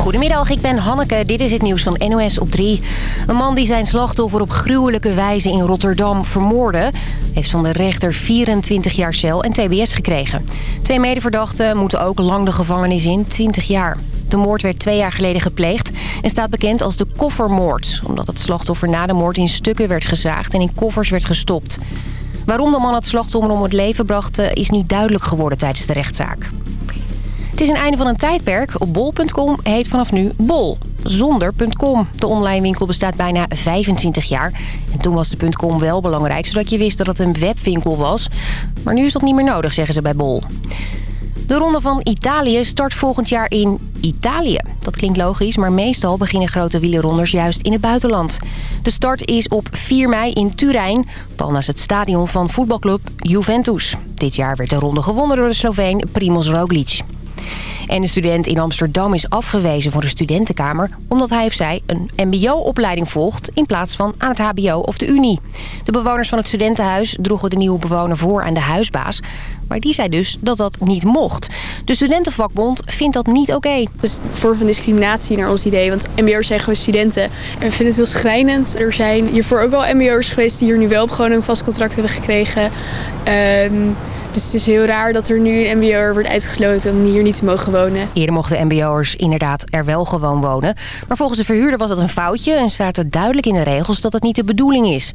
Goedemiddag, ik ben Hanneke. Dit is het nieuws van NOS op 3. Een man die zijn slachtoffer op gruwelijke wijze in Rotterdam vermoordde... heeft van de rechter 24 jaar cel en tbs gekregen. Twee medeverdachten moeten ook lang de gevangenis in, 20 jaar. De moord werd twee jaar geleden gepleegd en staat bekend als de koffermoord... omdat het slachtoffer na de moord in stukken werd gezaagd en in koffers werd gestopt. Waarom de man het slachtoffer om het leven bracht is niet duidelijk geworden tijdens de rechtszaak. Het is een einde van een tijdperk. Bol.com heet vanaf nu bol. Zonder.com. De online winkel bestaat bijna 25 jaar. En toen was de .com wel belangrijk, zodat je wist dat het een webwinkel was. Maar nu is dat niet meer nodig, zeggen ze bij bol. De Ronde van Italië start volgend jaar in Italië. Dat klinkt logisch, maar meestal beginnen grote wielerronders juist in het buitenland. De start is op 4 mei in Turijn, pal naast het stadion van voetbalclub Juventus. Dit jaar werd de ronde gewonnen door de Sloveen Primoz Roglic. En een student in Amsterdam is afgewezen voor de studentenkamer... omdat hij of zij een mbo-opleiding volgt in plaats van aan het hbo of de unie. De bewoners van het studentenhuis droegen de nieuwe bewoner voor aan de huisbaas. Maar die zei dus dat dat niet mocht. De studentenvakbond vindt dat niet oké. Het is een vorm van discriminatie naar ons idee. Want mbo'ers zijn gewoon studenten. En we vinden het heel schrijnend. Er zijn hiervoor ook wel mbo'ers geweest die hier nu wel op gewoon een vast contract hebben gekregen. Ehm, dus het is heel raar dat er nu een mbo'er wordt uitgesloten om hier niet te mogen wonen. Eerder mochten mbo'ers inderdaad er wel gewoon wonen. Maar volgens de verhuurder was dat een foutje en staat er duidelijk in de regels dat het niet de bedoeling is.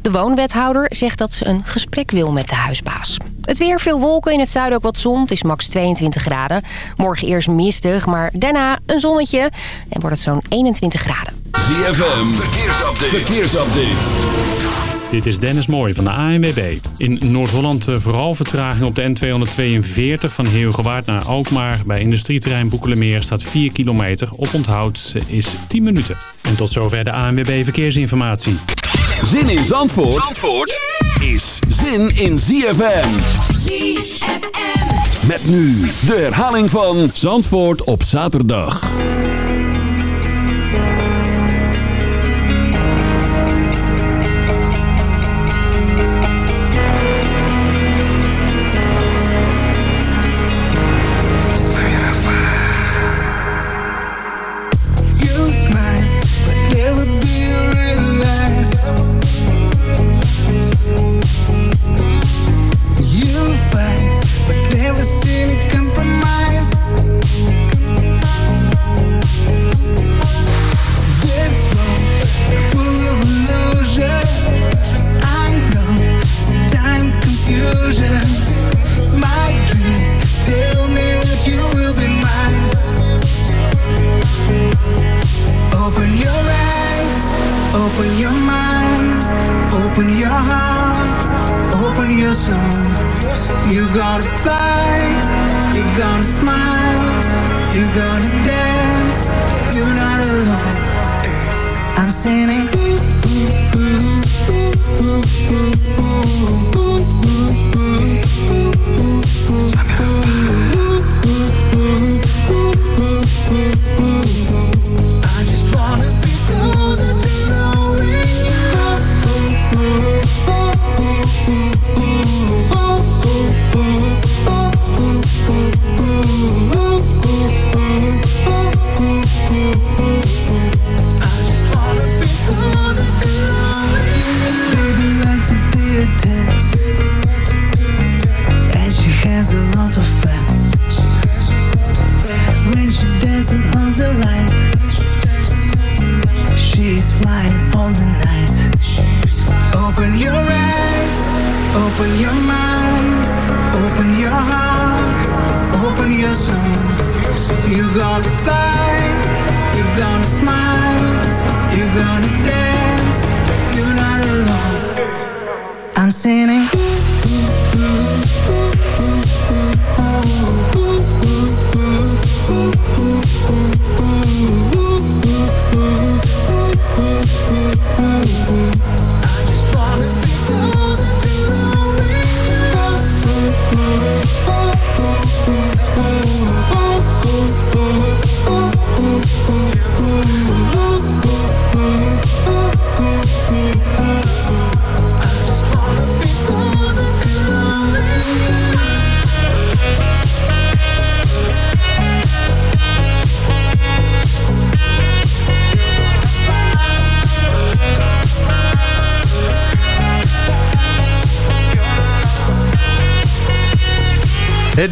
De woonwethouder zegt dat ze een gesprek wil met de huisbaas. Het weer, veel wolken, in het zuiden ook wat zon. Het is max 22 graden. Morgen eerst mistig, maar daarna een zonnetje. En wordt het zo'n 21 graden. ZFM, verkeersupdate. verkeersupdate. Dit is Dennis Mooij van de ANWB. In Noord-Holland eh, vooral vertraging op de N242 van Heelgewaard naar Alkmaar. Bij industrieterrein Boekelemeer staat 4 kilometer. Op onthoud is 10 minuten. En tot zover de ANWB Verkeersinformatie. Zin in Zandvoort, Zandvoort is zin in ZFM. ZFM. Met nu de herhaling van Zandvoort op zaterdag.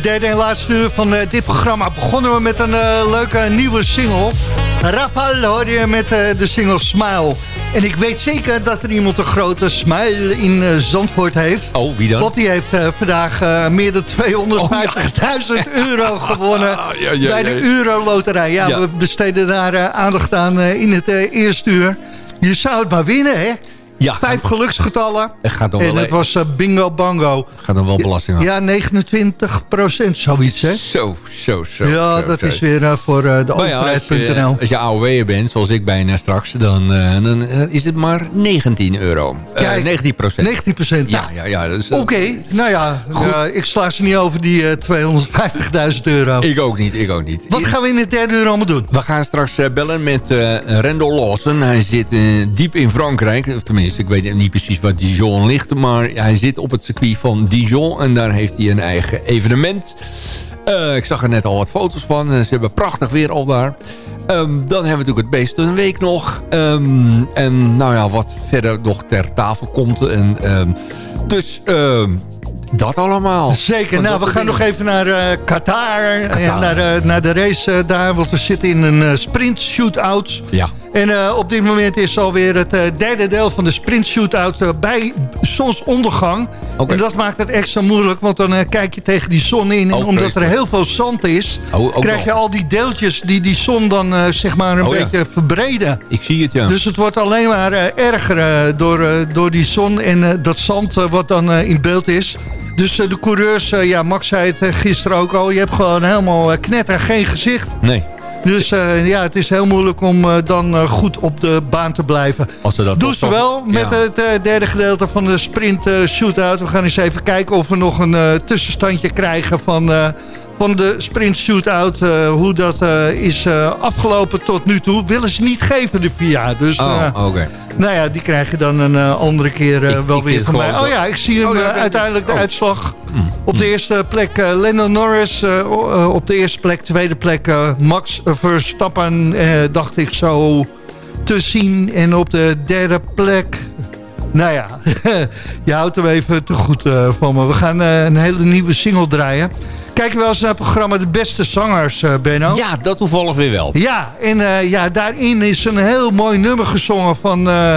Derde en laatste uur van uh, dit programma begonnen we met een uh, leuke nieuwe single. Rafael hoor je met uh, de single Smile. En ik weet zeker dat er iemand een grote smile in Zandvoort heeft. Oh, wie dan? Want die heeft vandaag meer dan 250.000 oh, ja. euro gewonnen ja, ja, bij de Euro-loterij. Ja, we besteden daar aandacht aan in het eerste uur. Je zou het maar winnen, hè? Ja, Vijf geluksgetallen. Het gaat dan en het was uh, bingo bango. Gaat dan wel belasting af. Ja, 29 procent, zoiets, hè? Zo, zo, zo. Ja, zo, dat is weer uh, voor uh, de overheid.nl. Ja, als, je AOW'er bent, zoals ik bijna straks, dan, dan is het maar 19 euro. Kijk, 19 procent. 19 procent. Ja, ja, ja. Oké, okay, nou ja, ik sla ze niet over die 250.000 euro. Ik ook niet, ik ook niet. Wat gaan we in de derde uur allemaal doen? We gaan straks bellen met Randall Lawson. Hij zit diep in Frankrijk, of tenminste ik weet niet precies waar Dijon ligt. Maar hij zit op het circuit van Dijon. En daar heeft hij een eigen evenement. Uh, ik zag er net al wat foto's van. Ze hebben prachtig weer al daar. Um, dan hebben we natuurlijk het beest een week nog. Um, en nou ja, wat verder nog ter tafel komt. En, um, dus dat allemaal. Zeker. nou, we gaan nog even naar uh, Qatar. Qatar. En naar, uh, naar de race daar. Want we zitten in een sprint shootout. Ja. En uh, op dit moment is alweer het uh, derde deel van de sprint shootout uh, bij zonsondergang. Okay. En dat maakt het extra moeilijk, want dan kijk je tegen die zon in. En oh, omdat er heel veel zand is, oh, krijg je al die deeltjes die die zon dan zeg maar een oh, beetje ja. verbreden. Ik zie het, ja. Dus het wordt alleen maar erger door, door die zon en dat zand wat dan in beeld is. Dus de coureurs, ja, Max zei het gisteren ook al, je hebt gewoon helemaal knetter geen gezicht. Nee. Dus uh, ja, het is heel moeilijk om uh, dan uh, goed op de baan te blijven. Als ze dat Doen ze wel met ja. het derde gedeelte van de sprint shootout. We gaan eens even kijken of we nog een tussenstandje krijgen van, van de sprint shootout. hoe dat is afgelopen tot nu toe. Willen ze niet geven de VIA. Dus, oh, oké. Nou ja, die krijg je dan een andere keer wel weer van mij. Oh ja, ik zie hem, oh, uiteindelijk de oh. uitslag. Mm. Op de eerste plek uh, Lennon Norris. Uh, op de eerste plek, tweede plek uh, Max Verstappen. dacht ik zo te zien. En op de derde plek... Nou ja, je houdt hem even te goed van me. We gaan een hele nieuwe single draaien. Kijken we wel eens naar het programma De Beste Zangers, uh, Benno? Ja, dat toevallig weer wel. Ja, en uh, ja, daarin is een heel mooi nummer gezongen van, uh,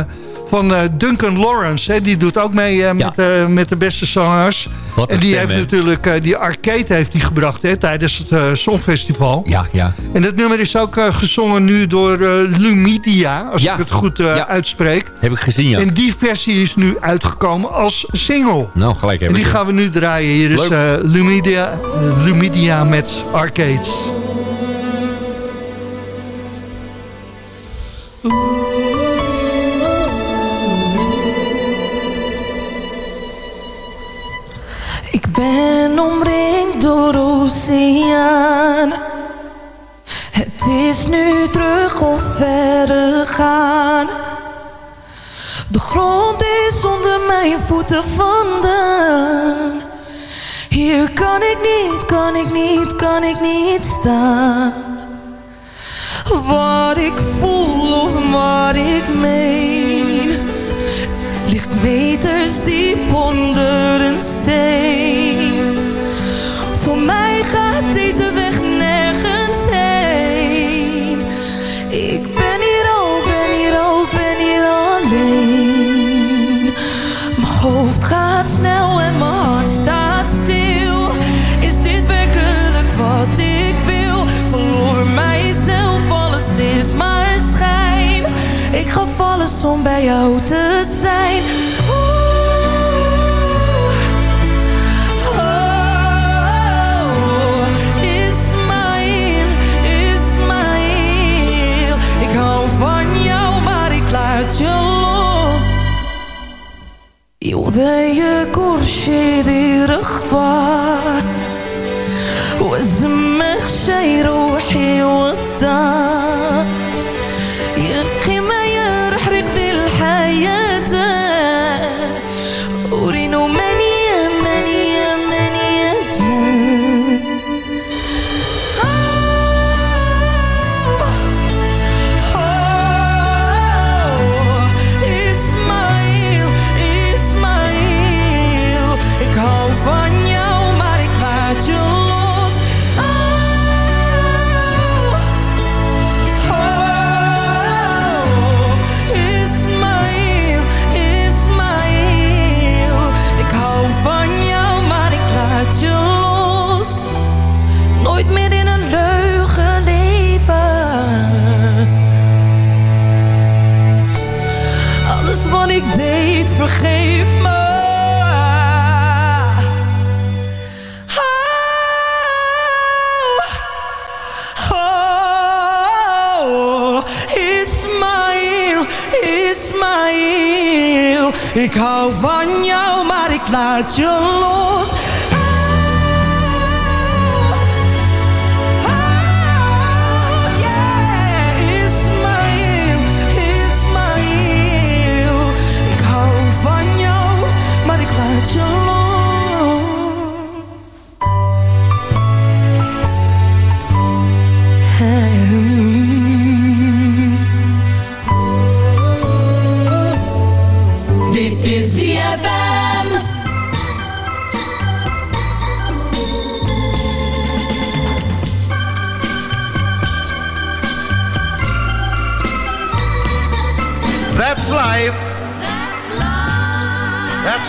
van Duncan Lawrence. Hè. Die doet ook mee met, ja. met De Beste Zangers en die heeft natuurlijk uh, die arcade heeft die gebracht hè, tijdens het uh, Songfestival. Ja, ja. En dat nummer is ook uh, gezongen nu door Lumidia, als ik het goed ja. uitspreek. Heb ik gezien, ja. En die versie is nu uitgekomen als single. Nou, gelijk hebben En die gaan we nu draaien. Hier is Lumidia, Lumidia met Arcades. Het is nu terug of verder gaan. De grond is onder mijn voeten vandaan. Hier kan ik niet, kan ik niet, kan ik niet staan. Wat ik voel of wat ik meen ligt meters diep onder een steen. Voor mij gaat deze weg nergens heen. Ik ben hier ook, ben hier ook, ben hier alleen. Mijn hoofd gaat snel en mijn hart staat stil. Is dit werkelijk wat ik wil? Verloor mijzelf, alles is maar schijn. Ik gaf alles om bij jou te zijn.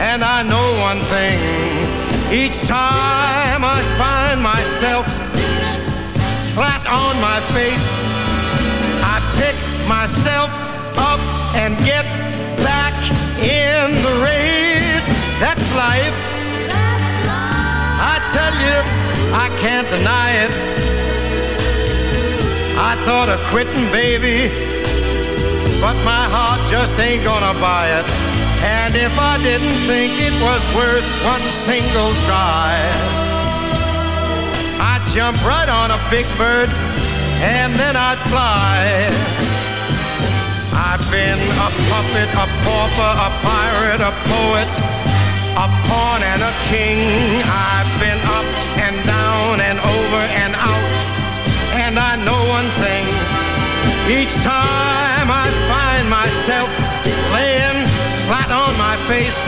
And I know one thing. Each time I find myself flat on my face, I pick myself up and get back in the race. That's life. That's life. I tell you, I can't deny it. I thought of quitting, baby but my heart just ain't gonna buy it. And if I didn't think it was worth one single try, I'd jump right on a big bird and then I'd fly. I've been a puppet, a pauper, a pirate, a poet, a pawn and a king. I've been up and down and over and out. And I know one thing. Each time I find myself laying on my face,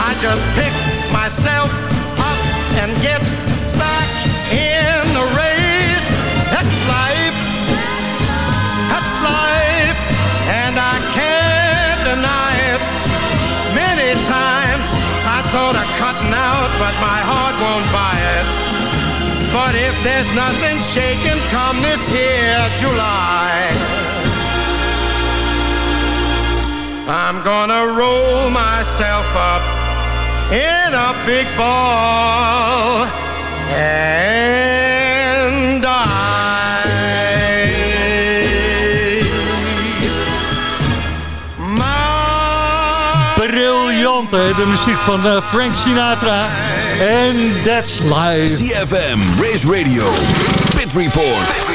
I just pick myself up and get back in the race. That's life. That's life. And I can't deny it. Many times I thought of cutting out, but my heart won't buy it. But if there's nothing shaking come this here July, I'm gonna roll myself up in a big ball and die. Briljant, hè? de muziek van uh, Frank Sinatra. En that's live. CFM, Race Radio, Pit Report.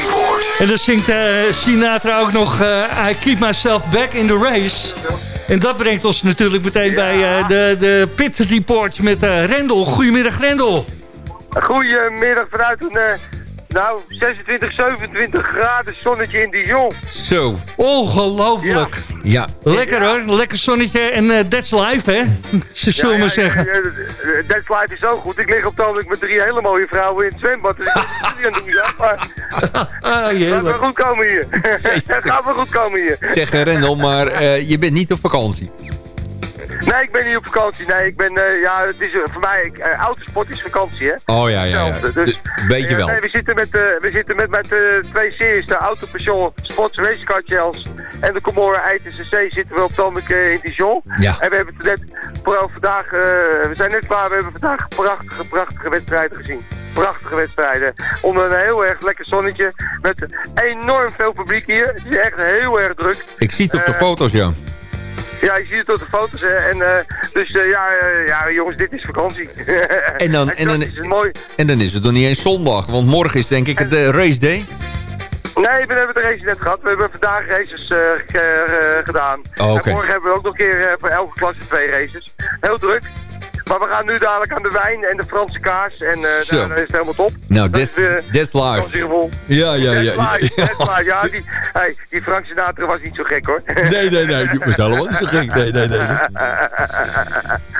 En dan zingt uh, Sinatra ook nog uh, I Keep Myself Back in the Race. En dat brengt ons natuurlijk meteen ja. bij uh, de, de Pit Report met Rendel. Goedemiddag Rendel. Goedemiddag vanuit een nou, 26, 27 graden zonnetje in Dijon. Zo. Ongelooflijk. Ja. Lekker hoor, lekker zonnetje en uh, that's life hè, ze zullen maar zeggen. Ja, that's life is zo goed. Ik lig op het met drie hele mooie vrouwen in het zwembad. Dus ik doen maar... ah, gaat wel goed komen hier. het gaat wel goed komen hier. Zeg Rendel, maar uh, je bent niet op vakantie. Nee, ik ben niet op vakantie. Nee, ik ben, uh, ja, het is uh, voor mij, uh, autosport is vakantie, hè. Oh ja, ja, ja. Dus, weet je wel. nee, we zitten met, we zitten met, met twee series, de Autopassion Sports Racecar Chels en de Comora ITCC zitten we op het in Dijon. Ja. En we hebben net, vooral vandaag, we zijn net klaar, we hebben vandaag prachtige, prachtige wedstrijden gezien. Prachtige wedstrijden. Onder een heel erg lekker zonnetje. Met enorm veel publiek hier. Het is echt heel erg druk. Ik zie het op de foto's, ja. Ja, je ziet het op de foto's. Hè. En, uh, dus uh, ja, uh, ja, jongens, dit is vakantie. en, dan, en, dan, is het mooi. en dan is het nog niet eens zondag, want morgen is denk ik de race day. Nee, we hebben de race net gehad. We hebben vandaag races gedaan. Oh, En morgen hebben we ook nog een keer voor elke klasse twee races. Heel druk. Maar we gaan nu dadelijk aan de wijn en de Franse kaas. En uh, daar, is het helemaal top. Nou, dat is, uh, that's live. Ja, ja, ja. That's live, that's live. Ja, die, hey, die Frank Sinatra was niet zo gek hoor. Nee, nee, nee. Die was helemaal niet zo gek. Nee, nee, nee.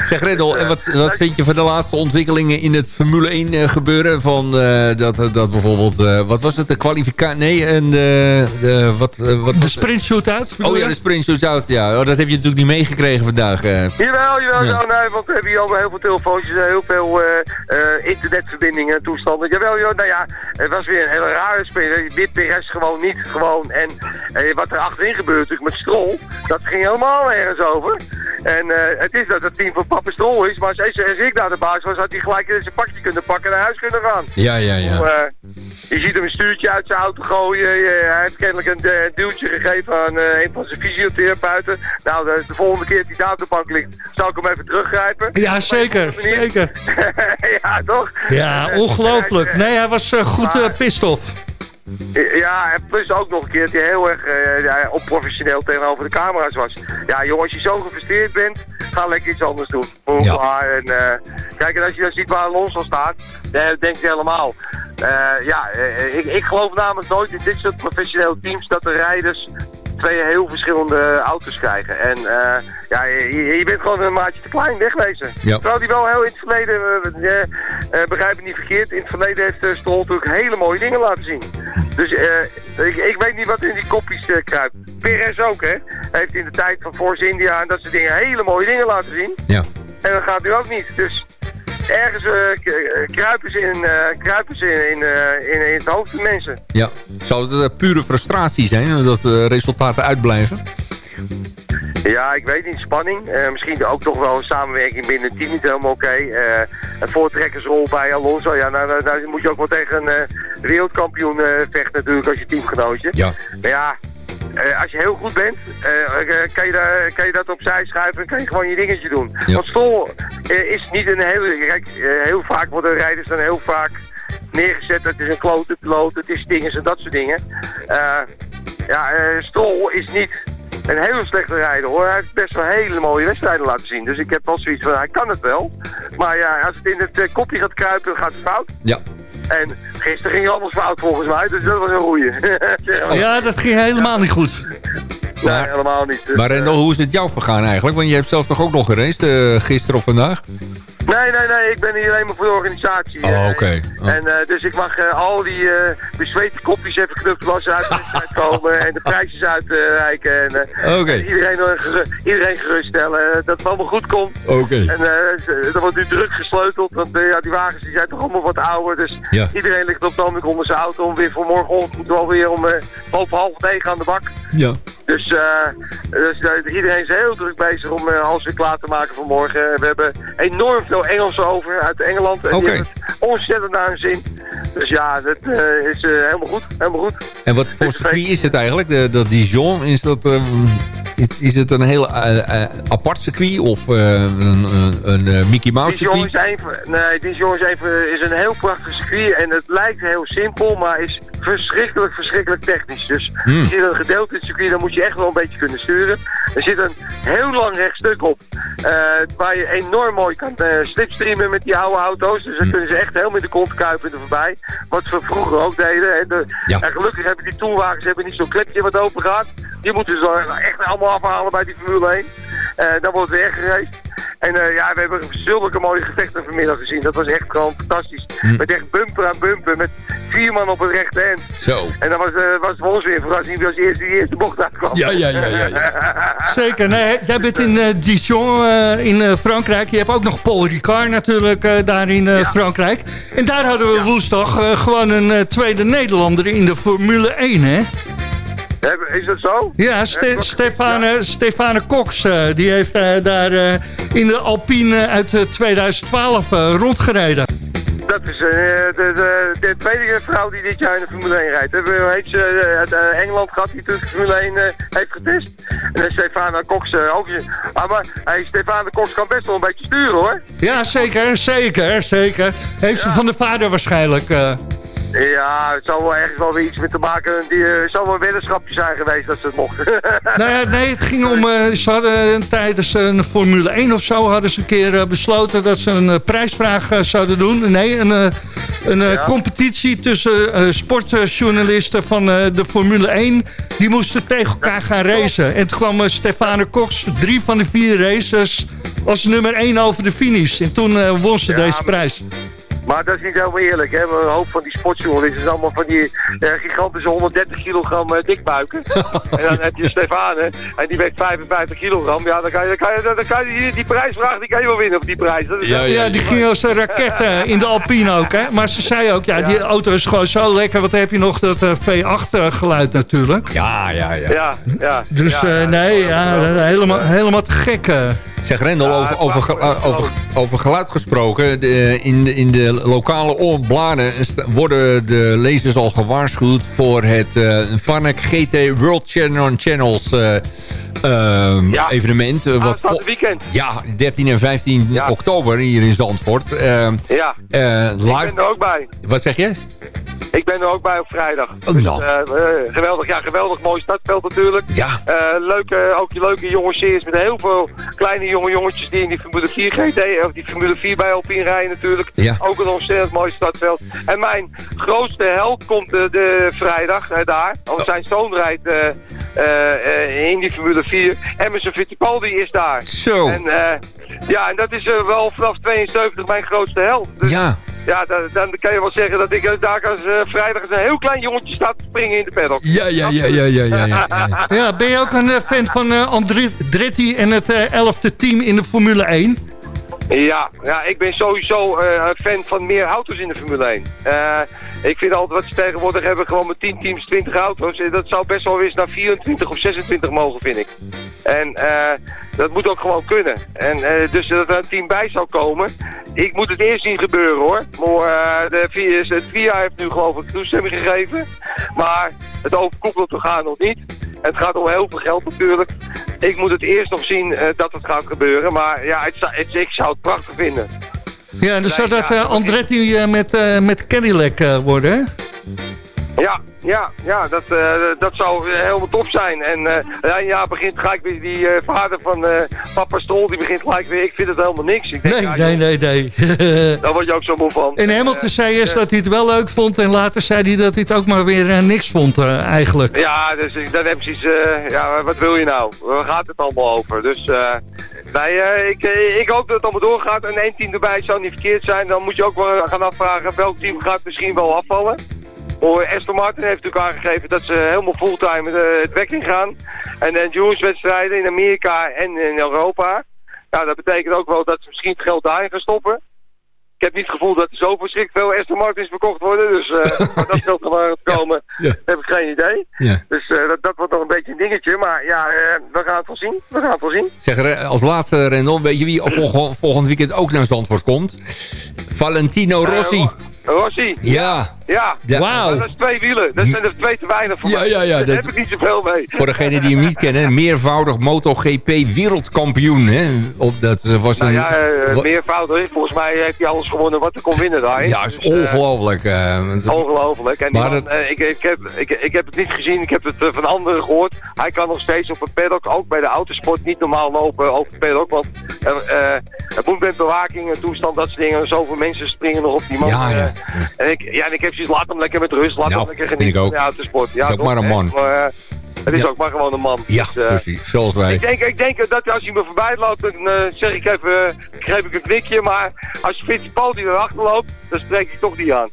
Zeg Reddel, en wat, wat vind je van de laatste ontwikkelingen in het Formule 1 uh, gebeuren? Van uh, dat, dat bijvoorbeeld, uh, wat was het, de kwalificatie? Nee, en de, de, wat, wat de sprint shootout? Oh ja, de sprint shootout, ja. Oh, dat heb je natuurlijk niet meegekregen vandaag. Jawel, jawel, ja. nee, want we hebben hier al heel veel telefoontjes, heel veel uh, uh, internetverbindingen, toestanden. Jawel, joh, nou ja, het was weer een hele rare speler. Dit PRS gewoon niet, gewoon. En uh, wat er achterin gebeurt natuurlijk met Strol, dat ging helemaal ergens over. En het is dat het team van Papa Strol is, maar als, als ik daar de baas was, had hij gelijk zijn pakje kunnen pakken en naar huis kunnen gaan. Ja, ja, ja. Om, je ziet hem een stuurtje uit zijn auto gooien. hij heeft kennelijk een duwtje gegeven aan een van zijn fysiotherapeuten. Nou, de, de, volgende keer dat hij daar op de bank ligt, zal ik hem even teruggrijpen. Ja, zeker. Zeker. ja, toch? Ja, ongelooflijk. Nee, hij was uh, goed uh, pissed off. Ja, en plus ook nog een keer dat hij heel erg uh, ja, onprofessioneel tegenover de camera's was. Ja, jongen, als je zo gefrustreerd bent, ga lekker iets anders doen. Ja. En, uh, kijk, en als je dan ziet waar Alonso staat, dan denk je helemaal. Uh, ja, ik, ik geloof namelijk nooit in dit soort professionele teams dat de rijders twee heel verschillende auto's krijgen. En uh, ja, je, je, bent gewoon een maatje te klein, wegwezen. Ja. Terwijl die wel heel in het verleden, uh, uh, begrijp ik niet verkeerd, in het verleden heeft Stroll natuurlijk hele mooie dingen laten zien. Dus ik, ik, weet niet wat in die kopjes kruipt. Perez ook, hè. Heeft in de tijd van Force India en dat soort dingen hele mooie dingen laten zien. Ja. En dat gaat nu ook niet. Dus ergens uh, kruipen ze, in, uh, kruipen ze in, in, in, het hoofd van mensen. Ja, zou het pure frustratie zijn dat de resultaten uitblijven? Ja, ik weet niet. Spanning. Uh, misschien ook toch wel een samenwerking binnen het team niet helemaal oké. Okay. Uh, een voortrekkersrol bij Alonso. Ja, nou, nou, nou moet je ook wel tegen een uh, wereldkampioen vechten natuurlijk als je teamgenootje. Ja. Maar ja, uh, als je heel goed bent, uh, kan, je daar, kan je dat opzij schuiven en kan je gewoon je dingetje doen. Ja. Want Stol is niet een hele... Kijk, heel vaak worden rijders dan heel vaak neergezet. Het is een klote piloot, het is dingen en dat soort dingen. ja, Stol is niet een hele slechte rijder hoor. Hij heeft best wel hele mooie wedstrijden laten zien. Dus ik heb wel zoiets van, hij kan het wel. Maar ja, als het in het kopje gaat kruipen, gaat het fout. Ja. En gisteren ging alles fout volgens mij, dus dat was een goeie. ja, dat ging helemaal niet goed. Nee, helemaal niet. Dus, maar Rendel, hoe is het jou vergaan eigenlijk? Want je hebt zelf toch ook nog geraced, uh, gisteren of vandaag? Nee, nee, nee. Ik ben hier alleen maar voor de organisatie. Oh, oké. Okay. Oh. En uh, dus ik mag uh, al die uh, bezweten kopjes even knuppelwassen uit de komen en de prijsjes uitreiken. en okay. iedereen, iedereen geruststellen dat het allemaal goed komt. Oké. Okay. En er wordt nu druk gesleuteld, want ja, die wagens die zijn toch allemaal wat ouder. Dus ja. iedereen ligt op de onder zijn auto om weer voor morgenochtend moeten we alweer om boven half negen aan de bak. Ja. Dus, dus iedereen is heel druk bezig om alles weer klaar te maken voor morgen. We hebben enorm veel Engelsen over uit Engeland. En okay. die ontzettend naar hun zin. Dus ja, dat uh, is uh, helemaal goed. Helemaal goed. En wat voor circuit is het eigenlijk? De, dat Dijon, is dat... Um, is, is het een heel uh, apart circuit of een, een, een Mickey Mouse circuit? Dijon is, even, nee, Dijon is, even, is een heel prachtig circuit en het lijkt heel simpel, maar is verschrikkelijk, verschrikkelijk technisch. Dus hmm. als je een gedeelte in het circuit, dan moet je echt wel een beetje kunnen sturen. Er zit een heel lang rechtstuk op, waar je enorm mooi kan slipstreamen met die oude auto's. Dus dan kunnen ze echt helemaal in de kont kuipen er voorbij. Wat we vroeger ook deden. En, de, ja. en gelukkig hebben die toelwagens hebben niet zo'n klepje wat open gaat. Die moeten ze echt allemaal afhalen bij die Formule 1. Uh, dan wordt het weer gereisd. En uh, ja, we hebben zulke mooie gevechten vanmiddag gezien. Dat was echt gewoon fantastisch. Hm. Met echt bumper aan bumper. Met vier man op het rechte end. Zo. En dan was, uh, was het voor ons weer verrassing wie als eerste die eerste bocht uitkwam. Ja, ja, ja. ja, ja. Zeker. Nee, jij bent in uh, Dijon in Frankrijk. Je hebt ook nog Paul Ricard natuurlijk daar in ja. Frankrijk. En daar hadden we ja. woensdag gewoon een tweede Nederlander in de Formule 1, hè? Is dat zo? Ja, Ste Stefane, ja. Stefane Cox, uh, die heeft uh, daar uh, in de Alpine uit 2012 rondgereden. dat is de, de, de, tweede vrouw die dit jaar in de Formule 1 rijdt. We hebben heet ze uit Engeland gehad die natuurlijk de Formule 1 heeft getest. En Stefana Cox ook. Ah, maar hey, Stefana Cox kan best wel een beetje sturen hoor. Ja, zeker, zeker, zeker. Heeft ze van de vader waarschijnlijk... Ja, het zou wel ergens wel weer iets met te maken. Die, uh, het zou wel een weddenschapje zijn geweest dat ze het mochten. nou ja, nee, het ging om... Uh, ze hadden tijdens een Formule 1 of zo... hadden ze een keer uh, besloten dat ze een prijsvraag zouden doen. Nee, een, een ja. competitie tussen sportjournalisten van de Formule 1. Die moesten tegen elkaar gaan racen. En toen kwam Stefane Cox, drie van de vier races... als nummer 1 over de finish. En toen won ze deze prijs. Maar dat is niet helemaal eerlijk. Hè? Een hoop van die sportjournalisten is allemaal van die uh, gigantische 130 kilogram uh, dikbuiken. en dan heb je Stefan, en die weegt 55 kilogram. Ja, dan kan je, dan kan je, dan kan je die, die prijsvraag, die kan je wel winnen op die prijs. ja, ja, die ging als een raket uh, in de Alpine ook. Hè? Maar ze zei ook, ja, die auto is gewoon zo lekker. Wat heb je nog, dat V8 geluid natuurlijk. Ja, ja, ja. ja, ja dus nee, ja, helemaal, helemaal te gek. Zeg Rendel, over, over, over, over geluid gesproken. De, in, de, in de lokale bladen worden de lezers al gewaarschuwd... voor het uh, Vanek GT World Channel Channels uh, uh, evenement. Wat het weekend. Ja, 13 en 15 ja. oktober hier in Zandvoort. ja, live. ik ben er ook bij. Wat zeg je? Ik ben er ook bij op vrijdag. Oh, nou. uh, geweldig, ja, geweldig mooi startveld natuurlijk. Ja. Uh, leuke, ook leuke jonge series met heel veel kleine jonge jongetjes die in die Formule 4 GT, of die Formule 4 bij Alpine rijden natuurlijk. Ja. Ook een ontzettend mooi startveld. En mijn grootste held komt de vrijdag daar. Oh. zijn zoon rijdt in die Formule 4. Emerson Fittipaldi is daar. Zo. En, ja, en dat is wel vanaf 72 mijn grootste held. Dus, ja. Ja, dan, dan, kan je wel zeggen dat ik daar als uh, vrijdag als een heel klein jongetje sta te springen in de paddock. Ja, ja, ja, ja, ja. Ja, ja. ja ben je ook een uh, fan van uh, Andretti en het 11e team in de Formule 1? Ja, ja, ik ben sowieso een fan van meer auto's in de Formule 1. ik vind altijd wat ze tegenwoordig hebben, gewoon met 10 teams 20 auto's. Dat zou best wel eens naar 24 of 26 mogen, vind ik. En dat moet ook gewoon kunnen. En dus dat er een team bij zou komen. Ik moet het eerst zien gebeuren hoor. Maar de VS, het VIA heeft nu geloof ik toestemming gegeven. Maar het overkoepelt te gaan nog niet. Het gaat om heel veel geld natuurlijk. Ik moet het eerst nog zien uh, dat het gaat gebeuren. Maar ja, het, het, ik zou het prachtig vinden. Ja, dus zou dat Andretti met, met Cadillac worden Ja, ja, ja dat, uh, dat zou helemaal top zijn. En uh, ja, ja, begint gelijk weer die uh, vader van papa Stol, die begint gelijk weer, ik vind het helemaal niks. Ik denk, nee, ja, nee, nee, nee, Daar word je ook zo moe van. En Hamilton zei eerst dat hij het wel leuk vond en later zei hij dat hij het ook maar weer niks vond eigenlijk. Ja, dus dat heb precies, ja, wat wil je nou? Waar gaat het allemaal over? Dus nee, ik, ik hoop dat het allemaal doorgaat en één team erbij zou niet verkeerd zijn. Dan moet je ook wel gaan afvragen welk team gaat misschien wel afvallen. Aston Martin heeft natuurlijk aangegeven dat ze helemaal fulltime uh, het werk in gaan. En de wedstrijden in Amerika en in Europa. Nou, dat betekent ook wel dat ze misschien het geld daarin gaan stoppen. Ik heb niet het gevoel dat er zo verschrikkelijk veel Aston Martins verkocht worden. Dus uh, dat geld er komen, ja. heb ik geen idee. Ja. Dus uh, dat, dat, wordt nog een beetje een dingetje. Maar ja, uh, we gaan het wel zien. We gaan het wel zien. Zeg, als laatste Rendel, weet je wie volgend, volgend weekend ook naar Zandvoort komt? Valentino Rossi. Rossi? Ja. Ja. Wauw. Dat is twee wielen. Dat zijn er twee te weinig voor ja, mij. Ja, ja, Daar heb ik niet zoveel mee. Voor degenen die hem niet kennen, meervoudig MotoGP wereldkampioen. Hè? Op, dat was nou een... ja, uh, meervoudig. Volgens mij heeft hij alles gewonnen wat er kon winnen daar. Ja, is dus, ongelooflijk. Uh, ongelooflijk. En maar dat... ik, ik, heb, ik, ik heb het niet gezien, ik heb het van anderen gehoord. Hij kan nog steeds op een paddock, ook bij de autosport, niet normaal lopen over het paddock. Want het moet met bewaking en toestand, dat soort dingen. Zoveel mensen springen nog op die man. Ja, ja. En ik, ja, en ik heb zoiets, laat hem lekker met rust, laat hem lekker genieten van de autosport. Ja, ook maar een man. Maar, het is ja. ook maar gewoon een man. Ja, dus, uh, precies. Zoals wij. Ik denk, ik denk dat als hij me voorbij loopt, dan uh, zeg ik even, uh, geef ik een knikje. Maar als je Fittipaldi erachter loopt, dan spreek ik toch niet aan.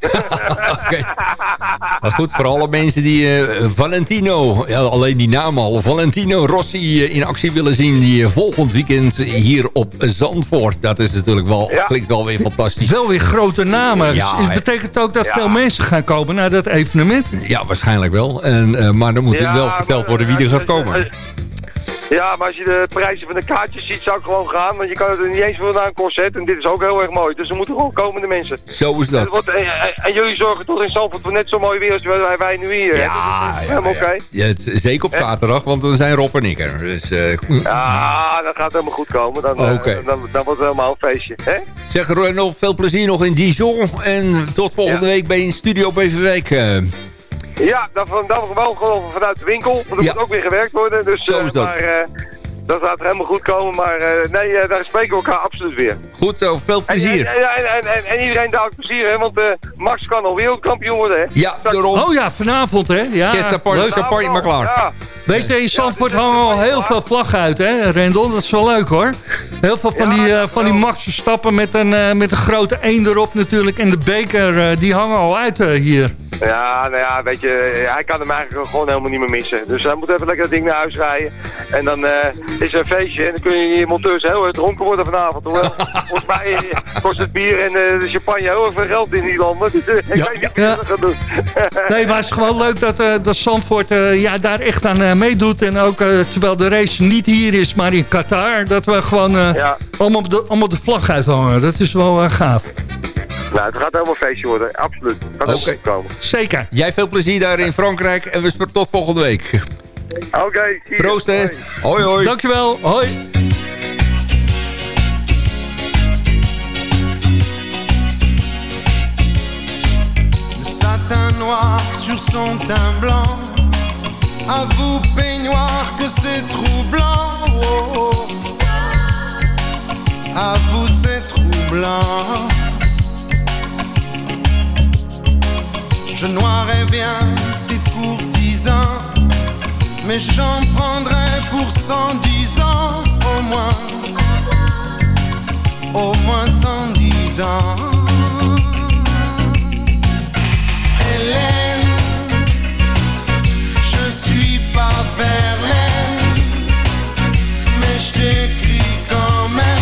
okay. Maar goed, voor alle mensen die Valentino, ja, alleen die naam al, Valentino Rossi in actie willen zien. Die volgend weekend hier op Zandvoort. Dat is natuurlijk wel, ja. klinkt wel weer fantastisch. Wel weer grote namen. Ja, het betekent ook dat veel mensen gaan komen naar dat evenement. Ja, waarschijnlijk wel. En, maar dan moet het wel verteld worden wie er gaat komen. Ja, maar als je de prijzen van de kaartjes ziet, zou ik gewoon gaan. Want je kan het er niet eens voor een concert. En dit is ook heel erg mooi. Dus er moeten gewoon komende mensen. Zo is dat. En, en, en, jullie zorgen toch in Zandvoort voor net zo mooi weer als wij, wij nu hier. Ja, ja, helemaal oké. Ja, zeker op zaterdag, want dan zijn Rob en ik er. Dus, uh, ja, dat gaat helemaal goed komen. Dan, uh, dan, dan, wordt het helemaal een feestje. Hè? Zeg nog veel plezier nog in Dijon. En tot volgende week bij in Studio Beverwijk. Uh. Ja, dat, dat wel gewoon vanuit de winkel. Want er moet ook weer gewerkt worden. Dus, Zo is dat. Maar, dat gaat er helemaal goed komen, maar uh, nee, uh, daar spreken we elkaar absoluut weer. Goed zo, veel plezier. En, en, en, en iedereen dadelijk plezier, hè, want uh, Max kan al wereldkampioen worden, hè. Ja, daarom. Oh ja, vanavond, hè. Ja, leuk. apart maar klaar. Ja. Weet je, in Zandvoort hangen al heel veel vlaggen uit, hè, Rendel? Dat is wel leuk, hoor. Heel veel van die, uh, van die Max stappen met een, uh, met een grote 1 erop natuurlijk. En de beker, uh, die hangen al uit hier. Ja, nou ja, weet je, hij kan hem eigenlijk gewoon helemaal niet meer missen. Dus hij moet even lekker dat ding naar huis rijden. En dan is er een feestje en dan kun je je monteurs heel erg dronken worden vanavond. Hoewel, volgens mij kost het bier en de champagne heel erg veel geld in die landen. Dus ik ja, weet niet ja. wat gaan doen. nee, maar het is gewoon leuk dat, dat Zandvoort ja, daar echt aan meedoet. En ook terwijl de race niet hier is, maar in Qatar. Dat we gewoon ja. allemaal, de, allemaal de vlag uithangen. Dat is wel gaaf. Nou, het gaat helemaal feestje worden. Absoluut. Oké. Okay. komen. Zeker. Jij veel plezier daar in Frankrijk. En we spreken tot volgende week. Oké. Okay, Proost, hè. Hoi, hoi. Dankjewel. Hoi. satin noir sur son teint blanc. À vous, peignoir, que c'est troublant. Oh, oh. À vous, c'est troublant. Je noirais bien ces courtisans, mais j'en prendrais pour cent dix ans au moins, au moins cent dix ans. Hélène, je suis pas Verlaine, mais je t'écris quand même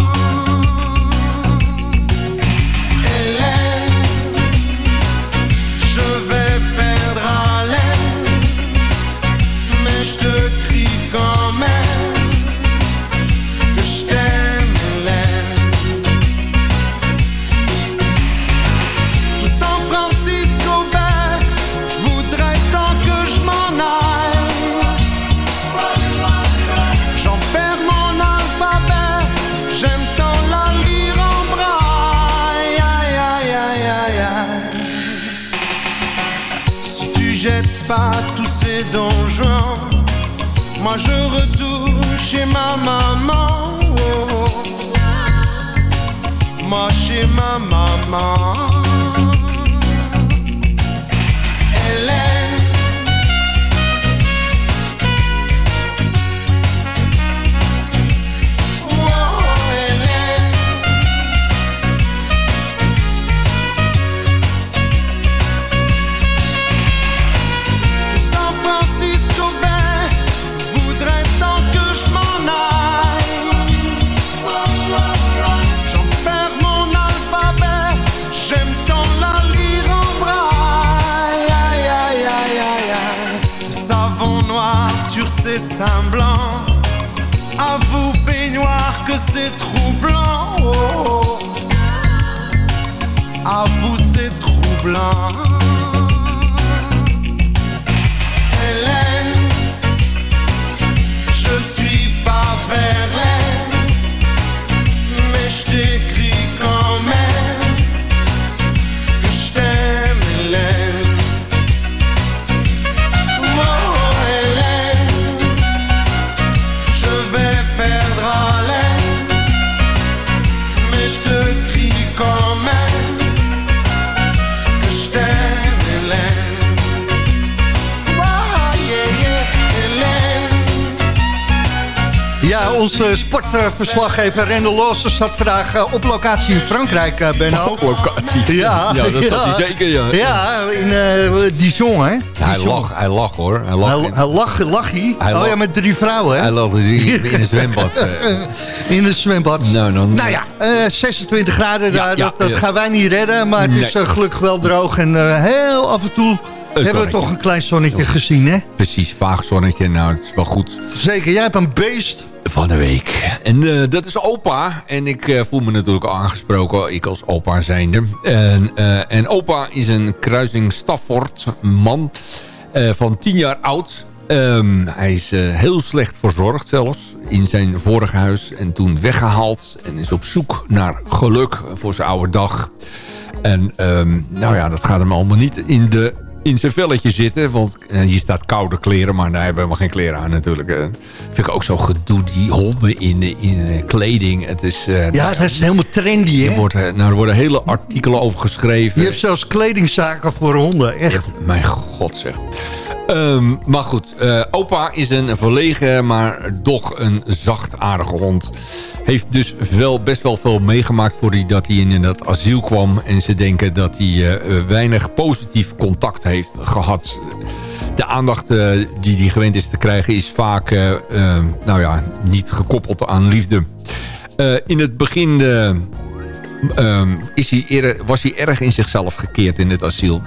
Onze sportverslaggever Rendel Lawson staat vandaag op locatie in Frankrijk, Benno. Op locatie? Ja. Ja, dat staat hij zeker, ja. Ja, in Dijon, hè? hij lag, hij lag hoor. Hij lag, hij, hij lag, lag hij? Hij oh ja, met drie vrouwen, hè? Hij lag drie in een zwembad. in een zwembad. Nou, dan, Nou ja, eh, 26 graden, Ja, daar, ja, dat, dat ja. gaan wij niet redden. Maar het is Nee. eh, gelukkig wel droog. En eh, heel af en toe we zonnetje. toch een klein zonnetje gezien, hè? Precies, vaag zonnetje. Nou, het is wel goed. Zeker, jij hebt een beest. Van de week. En eh, dat is opa. En ik eh, voel me natuurlijk aangesproken, ik als opa zijnde. En, eh, en opa is een kruising Stafford man van 10 jaar oud. Ehm, hij is heel slecht verzorgd zelfs in zijn vorige huis. En toen weggehaald en is op zoek naar geluk voor zijn oude dag. En ehm, nou ja, dat gaat hem allemaal niet in, de, in zijn velletje zitten. Want eh, hier staat koude kleren, maar daar hebben we helemaal geen kleren aan natuurlijk. Eh, vind ik ook zo gedoe, die honden in, in eh, kleding. Het is, eh, Ja, dat is helemaal trendy, er, hè? wordt, nou, er worden hele artikelen over geschreven. Je hebt zelfs kledingzaken voor honden, echt. Ja, mijn god zeg. Ehm, maar goed, eh, opa is een verlegen, maar toch een zachtaardige hond. Heeft dus wel, best wel veel meegemaakt voordat hij in dat asiel kwam. En ze denken dat hij eh, weinig positief contact heeft gehad. De aandacht eh, die hij gewend is te krijgen is vaak nou ja, niet gekoppeld aan liefde. In het begin eh, ehm, is hij was hij erg in zichzelf gekeerd in het asiel.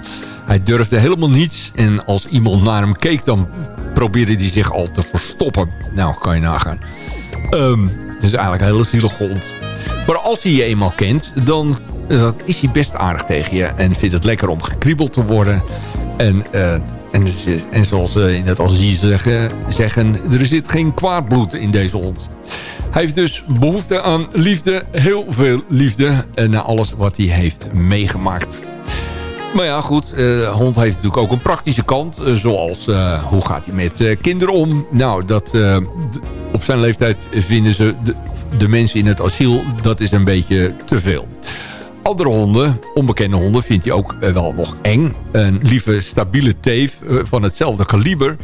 Hij durfde helemaal niets. En als iemand naar hem keek, dan probeerde hij zich al te verstoppen. Nou, kan je nagaan. Het is eigenlijk een hele zielige hond. Maar als hij je eenmaal kent, dan eh, is hij best aardig tegen je. En vindt het lekker om gekriebeld te worden. En, eh, en zoals ze in het asiel zeggen, zeggen, er zit geen kwaad bloed in deze hond. Heeft dus behoefte aan liefde, heel veel liefde. En na alles wat hij heeft meegemaakt. Maar ja, goed, eh hond heeft natuurlijk ook een praktische kant. eh, zoals, eh, hoe gaat hij met eh, kinderen om? Nou, dat, eh, op zijn leeftijd vinden ze de, de mensen in het asiel... dat is een beetje te veel. Andere honden, onbekende honden, vindt hij ook eh, wel nog eng. Een lieve, stabiele teef eh, van hetzelfde kaliber...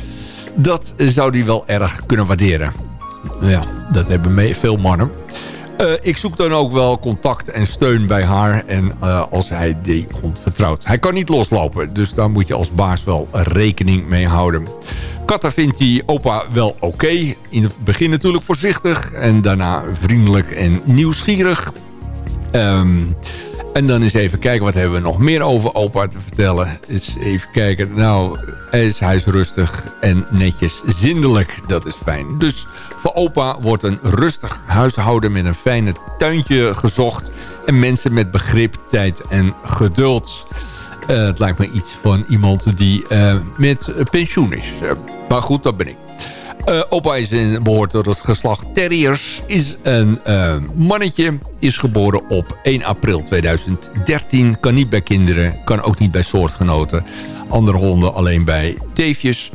dat eh, zou hij wel erg kunnen waarderen. Ja, dat hebben me- veel mannen. Eh, ik zoek dan ook wel contact en steun bij haar. En eh, als hij die hond vertrouwt. Hij kan niet loslopen. Dus daar moet je als baas wel rekening mee houden. Katta vindt die opa wel oké. In het begin natuurlijk voorzichtig. En daarna vriendelijk en nieuwsgierig. Ehm, en dan eens even kijken, wat hebben we nog meer over opa te vertellen. Eens even kijken, nou, hij is huisrustig en netjes zindelijk. Dat is fijn. Dus voor opa wordt een rustig huishouden met een fijne tuintje gezocht. En mensen met begrip, tijd en geduld. Eh, het lijkt me iets van iemand die eh, met pensioen is. Eh, maar goed, dat ben ik. Eh, opa is behoort tot het geslacht Terriers. Is een eh, mannetje. Is geboren op 1 april 2013. Kan niet bij kinderen. Kan ook niet bij soortgenoten. Andere honden alleen bij teefjes.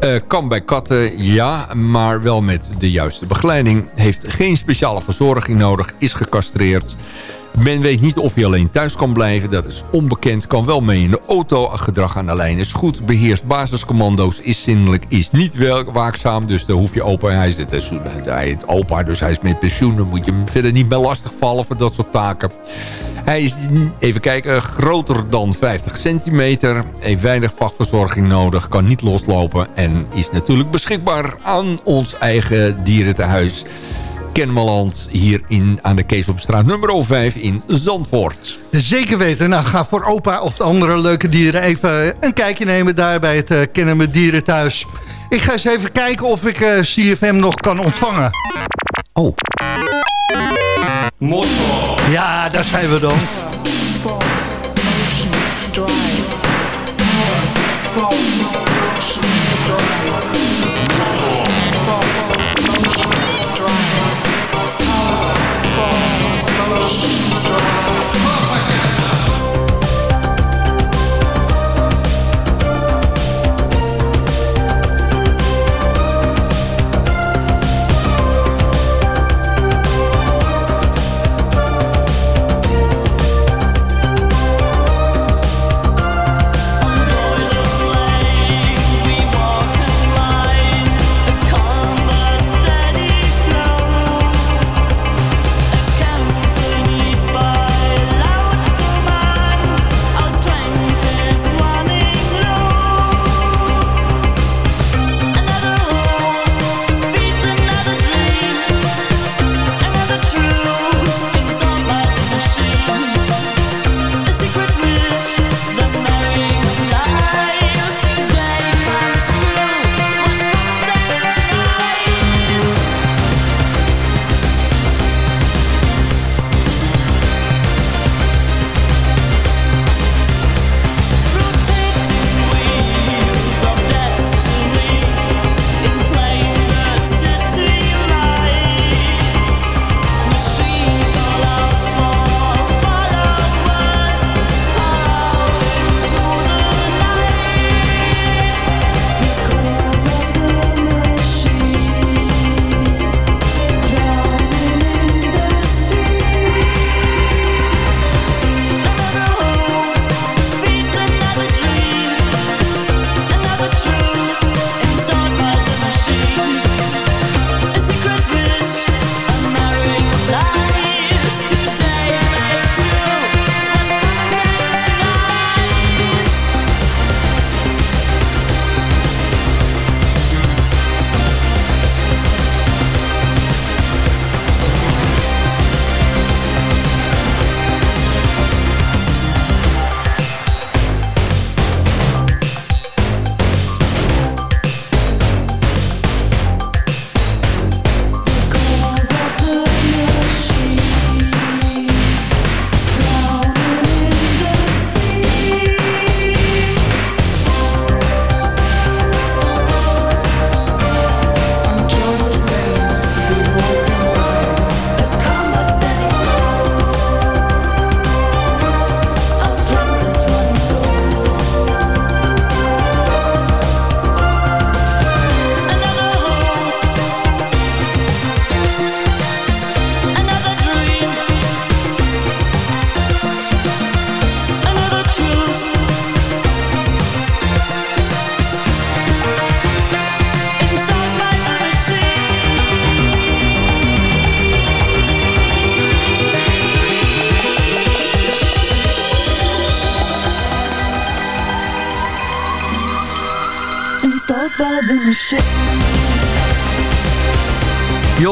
Eh, kan bij katten, ja, maar wel met de juiste begeleiding. Heeft geen speciale verzorging nodig. Is gecastreerd. Men weet niet of hij alleen thuis kan blijven. Dat is onbekend. Kan wel mee in de auto. Gedrag aan de lijn is goed. Beheerst basiscommando's. Is zindelijk. Is niet waakzaam. Dus daar hoef je opa... Hij is het, hij is opa, dus hij is met pensioen. Dan moet je hem verder niet bij lastig vallen voor dat soort taken. Hij is, even kijken, groter dan 50 centimeter. Heeft weinig vachtverzorging nodig. Kan niet loslopen. En is natuurlijk beschikbaar aan ons eigen dierentehuis. Kennemerland hier in, aan de Keesopstraat nummer 5 in Zandvoort. Zeker weten. Nou, ga voor opa of de andere leuke dieren even een kijkje nemen daar bij het uh, Kennen met Dieren thuis. Ik ga eens even kijken of ik uh, CFM nog kan ontvangen. Oh. Motto. Ja, daar zijn we dan.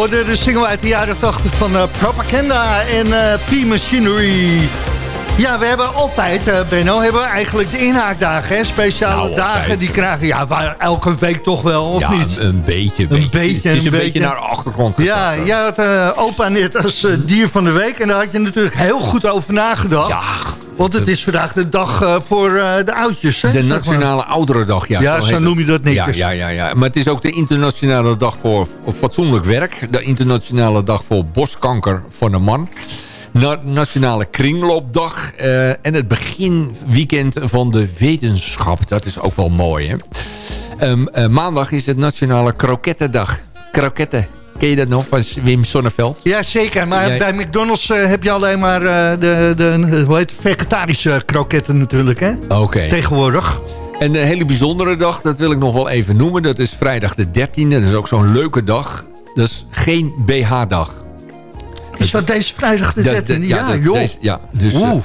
Hoorde de single uit de jaren 80 van uh, Propaganda en uh, P-Machinery. Ja, we hebben altijd, uh, Benno, hebben we eigenlijk de inhaakdagen. Hè? Speciale Nou, dagen, altijd. die krijgen ja, waar elke week toch wel, of ja, niet? een beetje. Een beetje, Het is een beetje, beetje. naar de achtergrond Ja, gezet. jij had eh, opa net als eh, dier van de week. En daar had je natuurlijk heel goed over nagedacht. Ja, Want het is vandaag de dag eh, voor eh, de oudjes. Hè, De. Nationale Ouderendag, ja. Ja, zo noem je dat netjes. Ja, ja, ja, ja. Maar het is ook de internationale dag voor fatsoenlijk werk. De internationale dag voor borstkanker van de man. Na- Nationale kringloopdag. eh, en het beginweekend van de wetenschap. Dat is ook wel mooi, hè? Ehm, eh, maandag is het Nationale Krokettendag. Kroketten. Ken je dat nog van Wim Sonneveld? Ja, zeker. Maar Jij- bij McDonald's eh, heb je alleen maar eh, de, de hoe heet, het, vegetarische kroketten natuurlijk, hè? Oké. Tegenwoordig. En een hele bijzondere dag, dat wil ik nog wel even noemen. Dat is vrijdag de 13e. Dat is ook zo'n leuke dag. Dat is geen BH-dag. Is dat deze vrijdag de Dat is 13e? de- Ja, joh. deze- ja, dus Oeh. eh,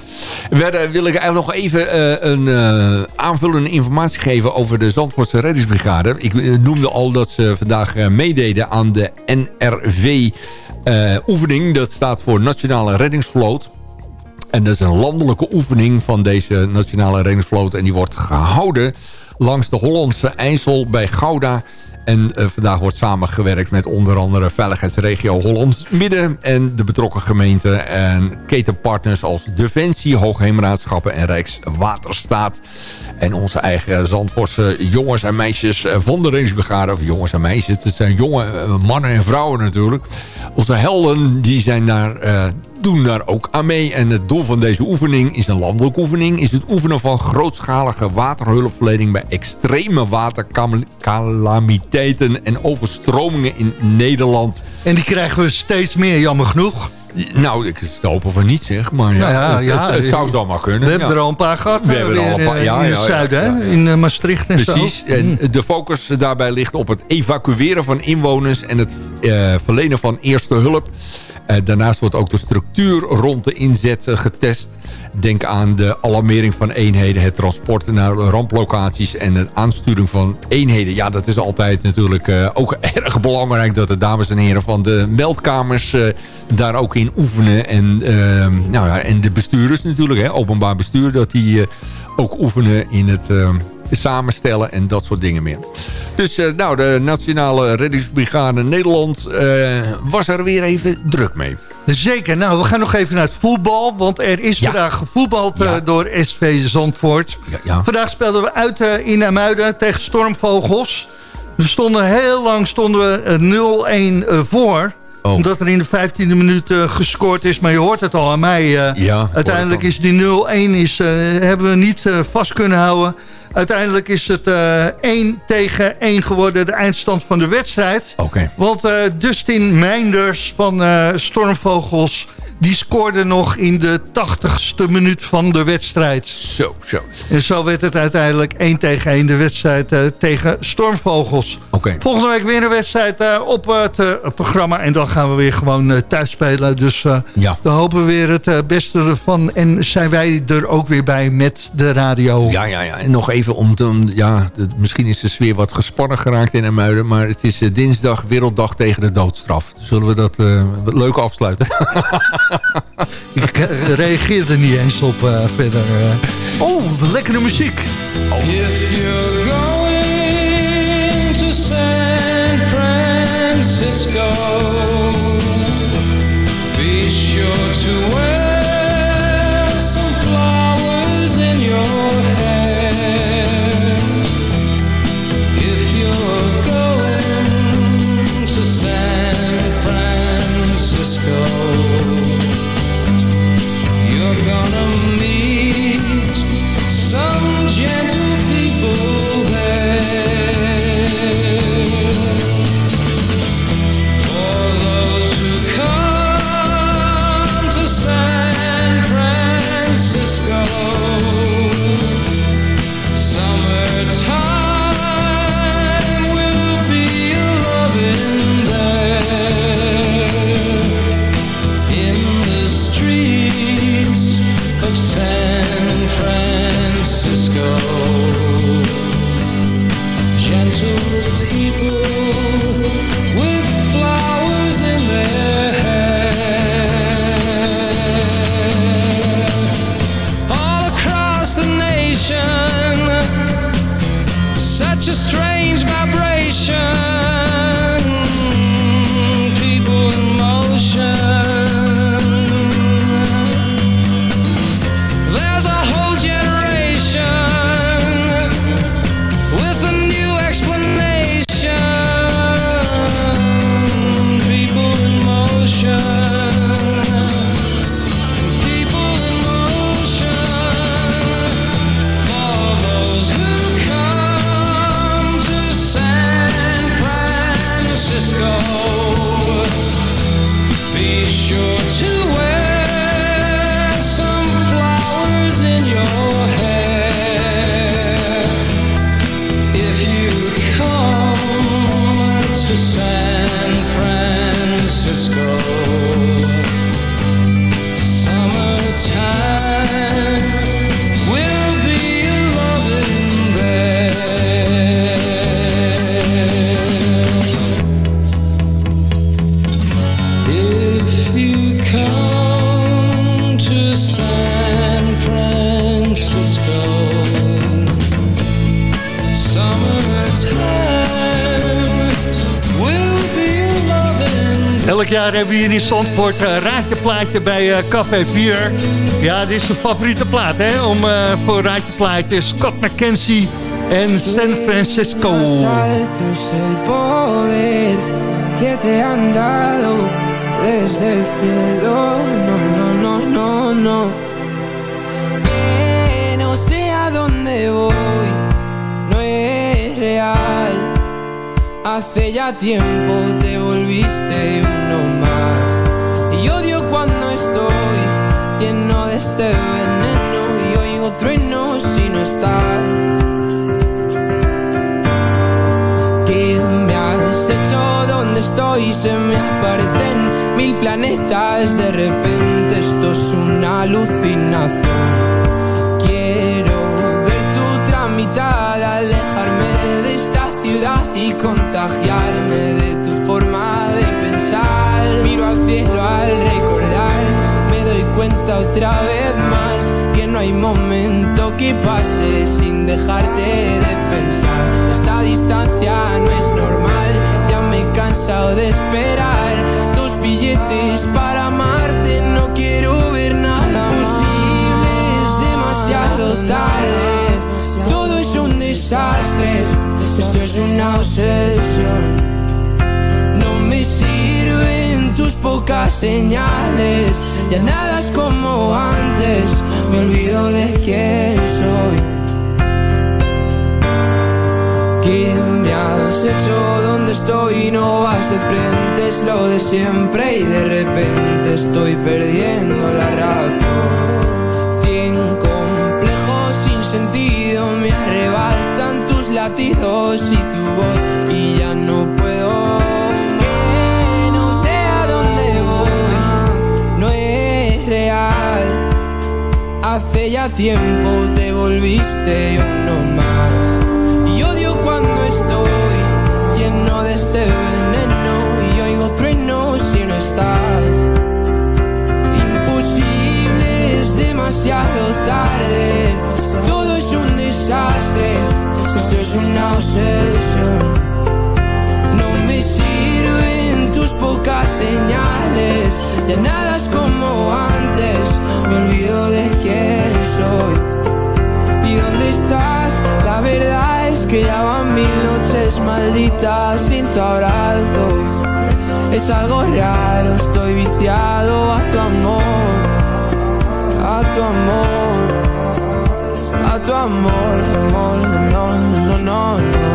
verder wil ik eigenlijk nog even eh, een eh, aanvullende informatie geven over de Zandvoortse reddingsbrigade. Ik eh, noemde al dat ze vandaag meededen aan de NRV-oefening. dat staat voor Nationale Reddingsvloot. En dat is een landelijke oefening van deze Nationale Reddingsvloot. En die wordt gehouden langs de Hollandse IJssel bij Gouda. En eh, vandaag wordt samengewerkt met onder andere veiligheidsregio Holland Midden... en de betrokken gemeenten en ketenpartners als Defensie, Hoogheemraadschappen en Rijkswaterstaat. En onze eigen Zandvoortse jongens en meisjes eh, van de of jongens en meisjes, het zijn jonge eh, mannen en vrouwen natuurlijk. Onze helden die zijn daar... doen daar ook aan mee. En het doel van deze oefening is een landelijke oefening... is het oefenen van grootschalige waterhulpverlening... bij extreme watercalamiteiten en overstromingen in Nederland. En die krijgen we steeds meer, jammer genoeg. Nou, ik hopen van niet zeg, maar ja, Nou ja, het, ja, het, het zou zo maar kunnen. We hebben er al een paar gehad. We eh, hebben er al een paar, eh, ja, in het zuiden, hè? In eh, Maastricht en Precies. zo. En de focus daarbij ligt op het evacueren van inwoners... en het eh, verlenen van eerste hulp. Eh, daarnaast wordt ook de structuur rond de inzet eh, getest. Denk aan de alarmering van eenheden, het transport naar ramplocaties... en de aansturing van eenheden. Ja, dat is altijd natuurlijk eh, ook erg belangrijk... dat de dames en heren van de meldkamers daar ook in oefenen. En, eh, nou ja, en de bestuurders natuurlijk, openbaar bestuur... dat die ook oefenen in het... samenstellen en dat soort dingen meer. Dus eh, nou, de Nationale Reddingsbrigade Nederland eh, was er weer even druk mee. Zeker. Nou, we gaan nog even naar het voetbal. Want er is Ja. vandaag gevoetbald eh, Ja. door SV Zandvoort. Ja. Vandaag speelden we uit in Amuiden tegen Stormvogels. We stonden heel lang stonden we eh, 0-1 eh, voor. Oh. Omdat er in de 15e minuut eh, gescoord is. Maar je hoort het al aan mij. eh, Ja, uiteindelijk is die 0-1 is, eh, hebben we niet vast kunnen houden. Uiteindelijk is het eh 1 tegen 1 geworden. De eindstand van de wedstrijd. Oké. Want Dustin Meinders van Stormvogels... die scoorde nog in de 80ste minuut van de wedstrijd. Zo, zo. En zo werd het uiteindelijk 1 tegen 1 de wedstrijd tegen Stormvogels. Volgende week weer een wedstrijd eh, op het eh, programma. En dan gaan we weer gewoon eh, thuis spelen. Dus eh, Ja. dan hopen we weer het beste ervan. En zijn wij er ook weer bij met de radio. Ja, ja, ja. En nog even om te... om- Ja, misschien is de sfeer wat gespannen geraakt in Amuiden. Maar het is dinsdag Werelddag tegen de doodstraf. Zullen we dat eh, leuk afsluiten? Ik reageer er niet eens op eh, verder. eh. Oh, wat lekkere muziek. If you're Francisco, be sure to wear Zandvoort uh, Raadje Plaatje bij uh, Café 4. Ja, dit is de favoriete plaat hè, om, uh, voor Raadje Plaatje. Scott McKenzie en San Francisco. que te han dado desde el cielo. No, no, no, no, no. Que no sé a dónde voy, no es real. Hace ya tiempo te volviste uno más. Este veneno y oigo truenos si no estás. ¿Qué me has hecho? ¿Dónde estoy? Se me aparecen mil planetas. De repente esto es una alucinación. Quiero ver tu tramitada, alejarme de esta ciudad y contagiarme de tu cuenta otra vez más que no hay momento que pase sin dejarte de pensar. Esta distancia no es normal, ya me he cansado de esperar tus billetes para amarte. No quiero ver nada posible, es demasiado tarde. Todo es un desastre esto es una obsesión. Tus pocas señales. Ya nada es como antes. Me olvido de quién soy. ¿Qué me has hecho? ¿Dónde estoy? No vas de frente, es lo de siempre. Y de repente estoy perdiendo la razón. Cien complejos sin sentido me arrebatan tus latidos y tu voz y ya no puedo hace ya tiempo te volviste uno más y odio cuando estoy lleno de este veneno y oigo truenos si no estás imposible es demasiado tarde todo es un desastre esto es una obsesión. No me sirven tus pocas señales. Ya nada es como que ya van mil noches malditas sin tu abrazo. Es algo raro, estoy viciado a tu amor. A tu amor a tu amor, amor, no, no, no, no.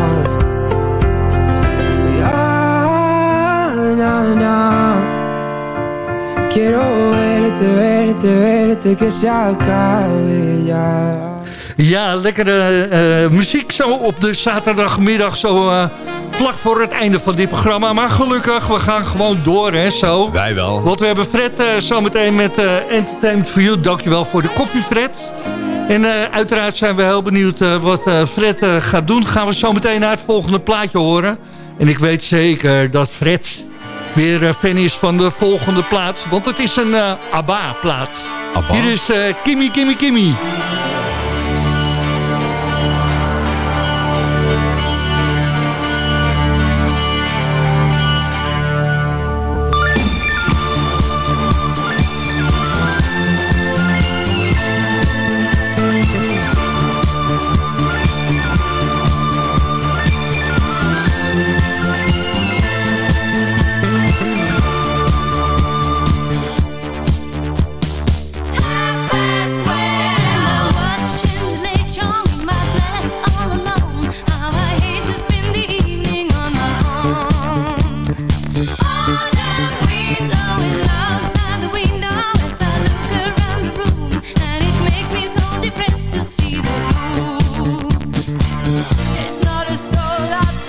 Ya, na, na. Quiero verte, verte, verte, que se acabe ya. Ja, lekkere uh, muziek zo op de zaterdagmiddag, zo uh, vlak voor het einde van dit programma. Maar gelukkig, we gaan gewoon door, hè, zo. Wij wel. Want we hebben Fred uh, zometeen met Entertainment for You. Dankjewel voor de koffie, Fred. En uiteraard zijn we heel benieuwd wat Fred gaat doen. Gaan we zo meteen naar het volgende plaatje horen. En ik weet zeker dat Fred weer fan is van de volgende plaats. Want het is een ABBA-plaats. ABBA? Hier is Kimmy, Kimmy, Kimmy. It's not a soul out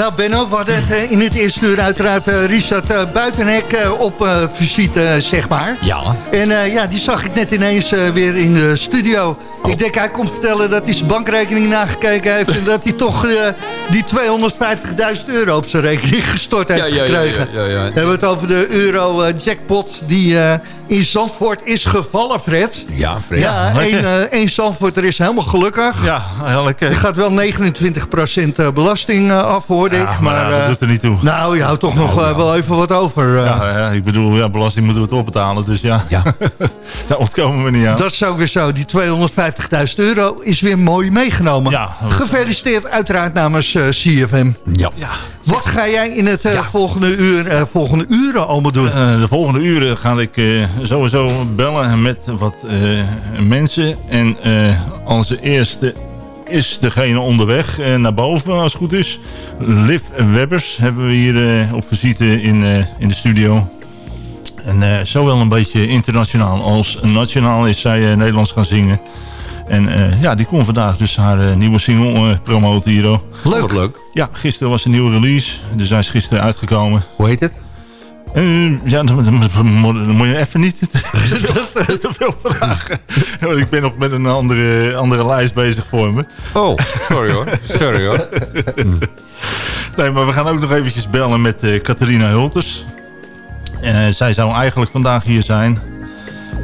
Nou Benno, we hadden het in het eerste uur uiteraard Richard Buitenhek op visite, zeg maar. Ja. En ja, die zag ik net ineens weer in de studio. Ik denk, hij komt vertellen dat hij zijn bankrekening nagekeken heeft... en dat hij toch die 250.000 euro op zijn rekening gestort heeft ja, ja, gekregen. Ja, ja, We hebben het over de euro-jackpot die in Zandvoort is gevallen, Fred. Ja, Fred. Ja, één, uh, één Zandvoorter is helemaal gelukkig. Ja, eigenlijk. Je gaat wel 29% belasting af, hoorde ik. Maar, maar dat doet er niet toe. Nou, je houdt toch nog nou. wel even wat over. Ja, ja, ik bedoel, ja, belasting moeten we toch betalen. Dus ja, ja. daar ontkomen we niet aan. Dat is ook weer zo. Die 250.000 euro is weer mooi meegenomen. Ja, Gefeliciteerd uiteraard namens uh, CFM. Ja. ja. Wat ga jij in het uh, volgende, uur, uh, volgende uren allemaal doen? Uh, de volgende uren ga ik sowieso bellen met wat mensen. En onze eerste is degene onderweg naar boven, als het goed is. Liv Webbers hebben we hier op visite in, in de studio. En zowel een beetje internationaal als nationaal is zij Nederlands gaan zingen. En uh, ja, die kon vandaag dus haar uh, nieuwe single uh, promoten hier. Leuk. Wat leuk. Ja, gisteren was een nieuwe release. Dus hij is gisteren uitgekomen. Hoe heet het? ja, dan, moet je even niet te veel vragen. Want ik ben nog met een andere, andere lijst bezig voor me. Oh, sorry hoor. Sorry hoor. nee, maar we gaan ook nog eventjes bellen met Catharina Hulters. zij zou eigenlijk vandaag hier zijn.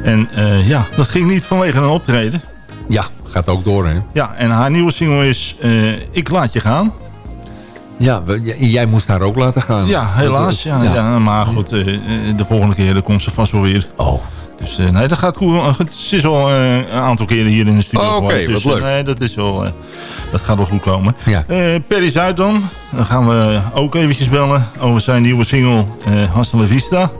En ja, dat ging niet vanwege een optreden. Ja, gaat ook door, hè? Ja, en haar nieuwe single is uh, Ik Laat Je Gaan. Ja, jij moest haar ook laten gaan. Ja, helaas. Ja, ja. maar goed, uh, de volgende keer komt ze vast wel weer. Oh. Dus uh, nee, dat gaat cool. Het is al een aantal keren hier in de studio oh, Oké, okay, dus, leuk. Nee, dat, is wel, dat gaat wel goed komen. Ja. Perry Zuid dan. Dan gaan we ook eventjes bellen over zijn nieuwe single Hasta la Vista.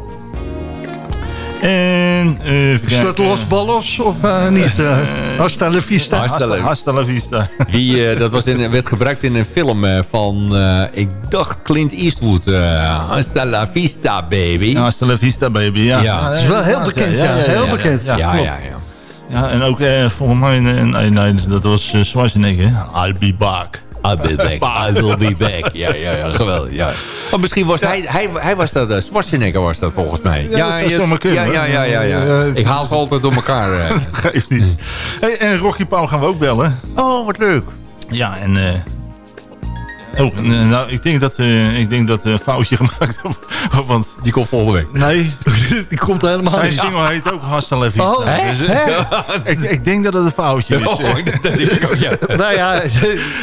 En, uh, is dat Los Ballos of uh, niet? Uh, hasta la vista. Hasta, hasta la vista. Die, dat was in, werd gebruikt in een film van, ik dacht Clint Eastwood. hasta la vista, baby. Hasta la vista, baby, ja. ja. Dat is wel heel bekend, ja. heel bekend. Ja, ja, ja. ja. en ook volgens mij, nee, nee, dat was Schwarzenegger. I'll be back. I will be back. I will be back. Ja, ja, ja geweldig. Ja. Oh, misschien was hij, hij, hij was dat, uh, Schwarzenegger was dat volgens mij. Ja, ja, dat ja, ja, ja, ja, ja. Ik haal ze altijd door elkaar. Uh. Geeft niet. Hey, en Rocky Pauw gaan we ook bellen. Oh, wat leuk. Ja, en... Uh, Oh, nou, ik denk dat, uh, ik denk dat een foutje gemaakt want Die komt volgende week. Nee, die komt helemaal Zijn niet. single heet ook Hasta La Vista. Oh, dus, ik, ik, denk dat het een foutje is. Oh, ik dat ik ook, ja. nou ja.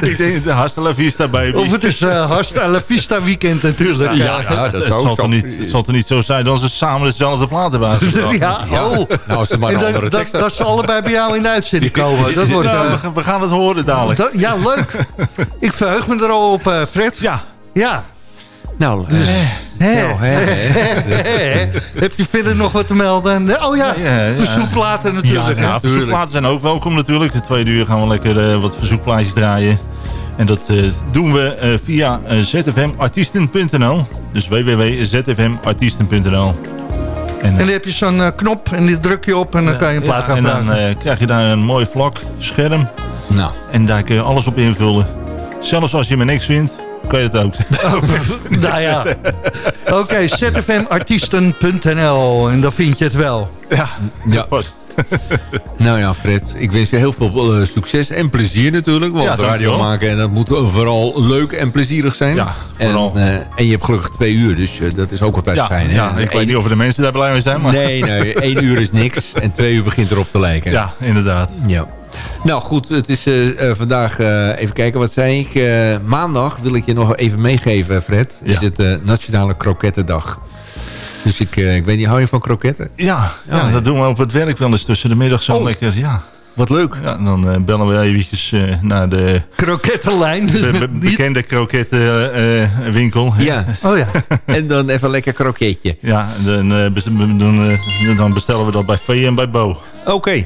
ik denk de Hasta La Vista baby. Of het is uh, Hasta La Vista weekend natuurlijk. Ja, ja, ja dat het, zal toch niet, het zal toch niet zo zijn dat ze samen dezelfde plaat hebben ja, oh. Nou, als maar een andere tekst dat, dat, ze allebei bij jou in de uitzending komen. Dat wordt, nou, uh, we gaan het horen dadelijk. ja, leuk. ik verheug me er al op, uh, Fred. Ja. Ja. Nou, nou heb je verder nog wat te melden? Oh ja, ja verzoekplaten natuurlijk. Ja, verzoekplaten zijn ook welkom natuurlijk. De tweede uur gaan we lekker uh, wat verzoekplaatjes draaien. En dat uh, doen we uh, via zfmartiesten.nl. Dus www.zfmartiesten.nl. En, en dan heb je zo'n knop en die druk je op en dan kan je een plaat gaan En dan krijg je daar een mooi vlak scherm. Nou. En daar kun je alles op invullen. Zelfs als je me niks vindt, kan je het ook. nou ja. Oké, okay, zfmartiesten.nl en dan vind je het wel. Ja, ja. past. nou ja, Fred, ik wens je heel veel uh, succes en plezier natuurlijk. Want ja, radio maken, en dat moet vooral leuk en plezierig zijn. Ja, vooral. En, uh, en je hebt gelukkig twee uur, dus uh, dat is ook altijd ja, fijn. Hè? Ja, ik weet niet of de mensen daar blij mee zijn. Maar... Nee, nee, één uur is niks en twee uur begint erop te lijken. Ja, inderdaad. Ja. Nou goed, het is uh, vandaag, uh, even kijken, wat zei ik? Uh, maandag wil ik je nog even meegeven, Fred. Ja. Is het Nationale Krokettendag. Dus ik, ik weet niet, hou je van kroketten? Ja, ja, ja, dat doen we op het werk wel eens tussen de middag zo oh. lekker, ja. Wat leuk. Ja, dan uh, bellen we eventjes uh, naar de... Krokettenlijn. De be bekende krokettenwinkel. Uh, ja. Oh ja. en dan even lekker kroketje. Ja, dan, dan, dan bestellen we dat bij Vee en bij Bo. Oké.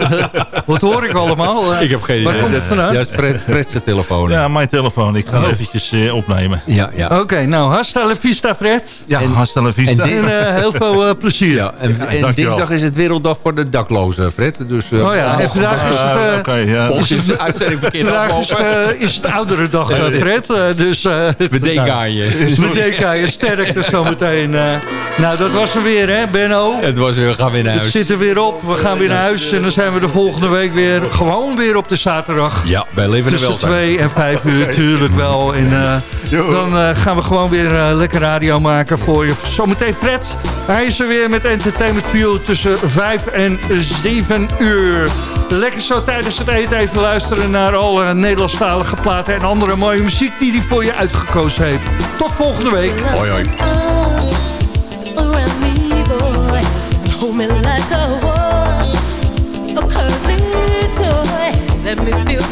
Wat hoor ik allemaal? ik heb geen idee. Waar komt het vandaan? Het is Fred, Fred's telefoon. Ja, mijn telefoon. Ik ga Oh. eventjes eh, opnemen. Ja, ja. Oké, nou, hasta la vista, Fred. Ja, En- hasta la vista. en eh, heel veel eh, plezier. Ja, en, dinsdag is het werelddag voor de daklozen, Fred. Dus, eh, Oh ja, en vandaag is het... eh, Oké, ja. Volgens is de uitzending verkeerd Vandaag is, eh, is het oudere dag, Fred. dus, eh, We denken aan je. we denken aan je sterk dus zometeen. eh. nou, dat was er weer, hè, Benno? Het was weer, we gaan weer naar Het huis. zit er weer op. We gaan weer naar huis. En dan zijn we de volgende week weer gewoon weer op de zaterdag. Ja, wij leven er wel Tussen 2 en 5 uur, tuurlijk wel. En eh, dan eh, gaan we gewoon weer eh, lekker radio maken voor je. Zometeen Fred. Hij is er weer met Entertainment View tussen 5 en 7 uur. Lekker zo tijdens het eten even luisteren naar alle Nederlandstalige platen... en andere mooie muziek die hij voor je uitgekozen heeft. Tot volgende week. Hoi, hoi. around me, boy. Hold me like a Let me feel